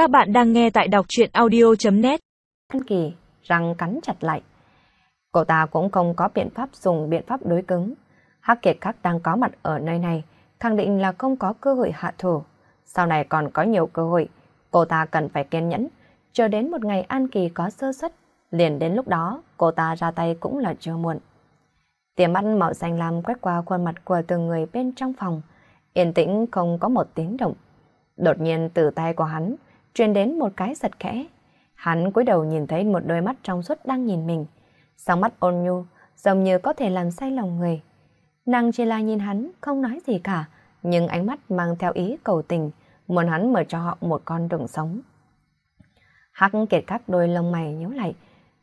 Các bạn đang nghe tại đọc truyện audio.net An Kỳ răng cắn chặt lại. Cô ta cũng không có biện pháp dùng biện pháp đối cứng. Hắc Kiệt Khắc đang có mặt ở nơi này, khẳng định là không có cơ hội hạ thủ. Sau này còn có nhiều cơ hội, cô ta cần phải kiên nhẫn, chờ đến một ngày An Kỳ có sơ suất, liền đến lúc đó cô ta ra tay cũng là chưa muộn. Tiềm mắt màu xanh lam quét qua khuôn mặt của từng người bên trong phòng, yên tĩnh không có một tiếng động. Đột nhiên từ tay của hắn truyền đến một cái giật khẽ. Hắn cúi đầu nhìn thấy một đôi mắt trong suốt đang nhìn mình. Sáng mắt ôn nhu, giống như có thể làm say lòng người. Nàng chỉ là nhìn hắn, không nói gì cả, nhưng ánh mắt mang theo ý cầu tình, muốn hắn mở cho họ một con đường sống. Hắc kiệt các đôi lông mày nhíu lại,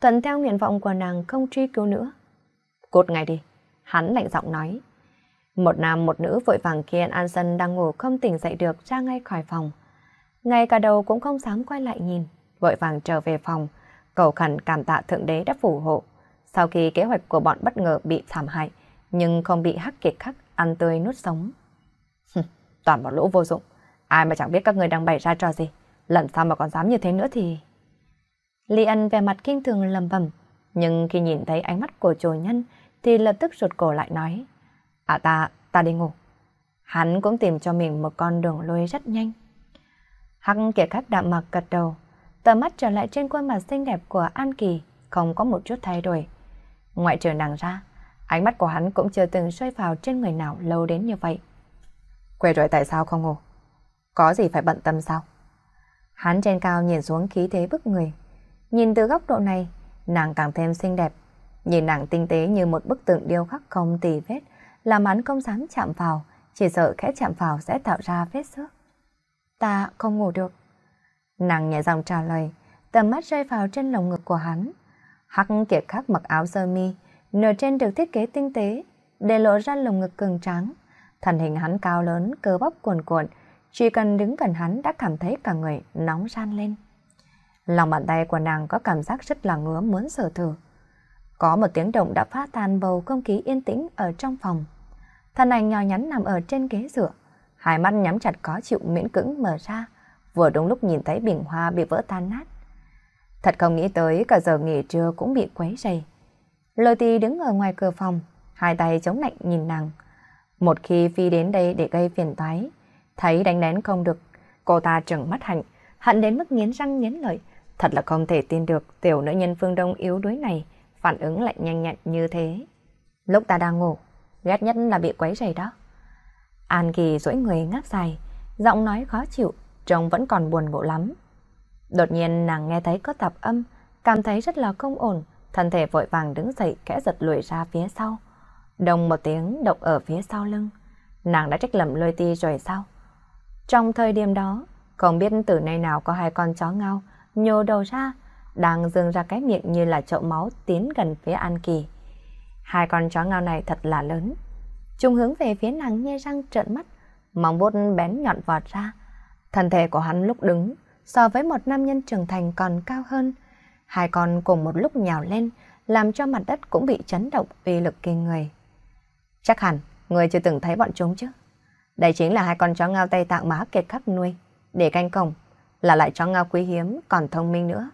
thuận theo nguyện vọng của nàng không truy cứu nữa. Cút ngay đi, hắn lạnh giọng nói. Một nam một nữ vội vàng kia An Sân đang ngủ không tỉnh dậy được ra ngay khỏi phòng. Ngay cả đầu cũng không dám quay lại nhìn, vội vàng trở về phòng, cầu khẩn cảm tạ Thượng Đế đã phù hộ. Sau khi kế hoạch của bọn bất ngờ bị thảm hại, nhưng không bị hắc kiệt khắc ăn tươi nuốt sống. Toàn bọn lũ vô dụng, ai mà chẳng biết các người đang bày ra trò gì, lần sau mà còn dám như thế nữa thì... Lý Ân về mặt kinh thường lầm bầm, nhưng khi nhìn thấy ánh mắt của chủ nhân thì lập tức rụt cổ lại nói. À ta, ta đi ngủ. Hắn cũng tìm cho mình một con đường lôi rất nhanh hắn kiệt khắc đạm mặc gật đầu, tờ mắt trở lại trên khuôn mặt xinh đẹp của An Kỳ, không có một chút thay đổi. Ngoại trừ nàng ra, ánh mắt của hắn cũng chưa từng rơi vào trên người nào lâu đến như vậy. Quê rồi tại sao không ngủ? Có gì phải bận tâm sao? Hắn trên cao nhìn xuống khí thế bức người. Nhìn từ góc độ này, nàng càng thêm xinh đẹp. Nhìn nàng tinh tế như một bức tượng điêu khắc không tì vết, làm hắn không dám chạm vào, chỉ sợ khẽ chạm vào sẽ tạo ra vết xước. Ta không ngủ được. Nàng nhẹ giọng trả lời, tầm mắt rơi vào trên lồng ngực của hắn. Hắc kiệt khắc mặc áo sơ mi, nửa trên được thiết kế tinh tế, để lộ ra lồng ngực cường tráng. Thần hình hắn cao lớn, cơ bắp cuồn cuộn, chỉ cần đứng gần hắn đã cảm thấy cả người nóng ran lên. Lòng bàn tay của nàng có cảm giác rất là ngứa muốn sở thử. Có một tiếng động đã phá tan bầu không khí yên tĩnh ở trong phòng. Thân ảnh nhỏ nhắn nằm ở trên ghế dựa, hai mắt nhắm chặt có chịu miễn cưỡng mở ra, vừa đúng lúc nhìn thấy bình hoa bị vỡ tan nát. Thật không nghĩ tới cả giờ nghỉ trưa cũng bị quấy rầy. Lôi tì đứng ở ngoài cửa phòng, hai tay chống lạnh nhìn nàng. Một khi Phi đến đây để gây phiền toái, thấy đánh đén không được, cô ta trừng mắt hạnh, hận đến mức nghiến răng nghiến lợi. Thật là không thể tin được tiểu nữ nhân phương Đông yếu đuối này phản ứng lại nhanh nhẹn như thế. Lúc ta đang ngủ, ghét nhất là bị quấy rầy đó. An Kỳ duỗi người ngáp dài, giọng nói khó chịu, trông vẫn còn buồn ngủ lắm. Đột nhiên nàng nghe thấy có tạp âm, cảm thấy rất là không ổn, thân thể vội vàng đứng dậy kẽ giật lùi ra phía sau. Đồng một tiếng động ở phía sau lưng. Nàng đã trách lầm lôi ti rồi sao? Trong thời điểm đó, không biết từ nơi nào có hai con chó ngao nhô đầu ra, đang dương ra cái miệng như là chậu máu tiến gần phía An Kỳ. Hai con chó ngao này thật là lớn. Trung hướng về phía nàng nhe răng trợn mắt, móng vuốt bén nhọn vọt ra. Thân thể của hắn lúc đứng so với một nam nhân trưởng thành còn cao hơn. Hai con cùng một lúc nhào lên, làm cho mặt đất cũng bị chấn động uy lực kinh người. Chắc hẳn, người chưa từng thấy bọn chúng chứ. Đây chính là hai con chó ngao Tây Tạng má kiệt khắc nuôi, để canh cổng, là lại chó ngao quý hiếm còn thông minh nữa.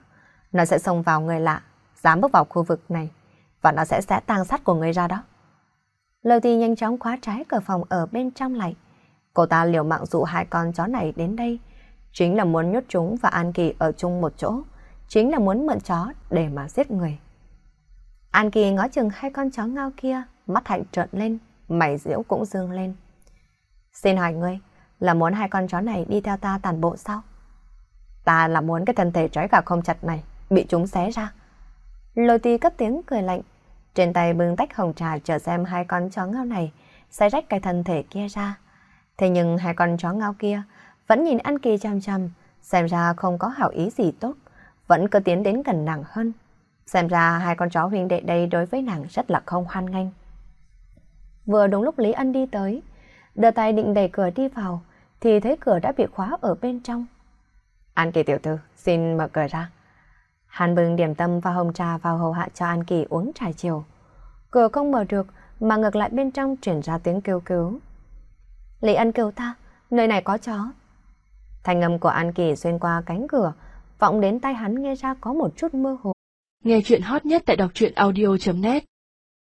Nó sẽ xông vào người lạ, dám bước vào khu vực này, và nó sẽ sẽ tang sát của người ra đó. Lời thì nhanh chóng khóa trái cửa phòng ở bên trong lại. Cô ta liều mạng dụ hai con chó này đến đây, chính là muốn nhốt chúng và An Kỳ ở chung một chỗ, chính là muốn mượn chó để mà giết người. An Kỳ ngó chừng hai con chó ngao kia, mắt hạnh trợn lên, mày diễu cũng dương lên. Xin hỏi ngươi, là muốn hai con chó này đi theo ta tàn bộ sao? Ta là muốn cái thân thể trói gà không chặt này bị chúng xé ra. Lôi ti cất tiếng cười lạnh, trên tay bưng tách hồng trà chờ xem hai con chó ngao này xé rách cái thân thể kia ra. Thế nhưng hai con chó ngao kia vẫn nhìn An Kỳ chăm chăm, xem ra không có hảo ý gì tốt, vẫn cứ tiến đến gần nàng hơn. Xem ra hai con chó huynh đệ đây đối với nàng rất là không hoan nghênh. Vừa đúng lúc Lý Ân đi tới, đưa tay định đẩy cửa đi vào, thì thấy cửa đã bị khóa ở bên trong. An Kỳ tiểu thư, xin mở cửa ra. Hắn bưng điểm tâm và hồng trà vào hầu hạ cho An Kỳ uống trà chiều. Cửa không mở được, mà ngược lại bên trong chuyển ra tiếng kêu cứu. Lý Ân kêu ta, nơi này có chó. Thanh âm của An Kỳ xuyên qua cánh cửa, vọng đến tay hắn nghe ra có một chút mơ hồ. Nghe chuyện hot nhất tại đọc truyện audio.net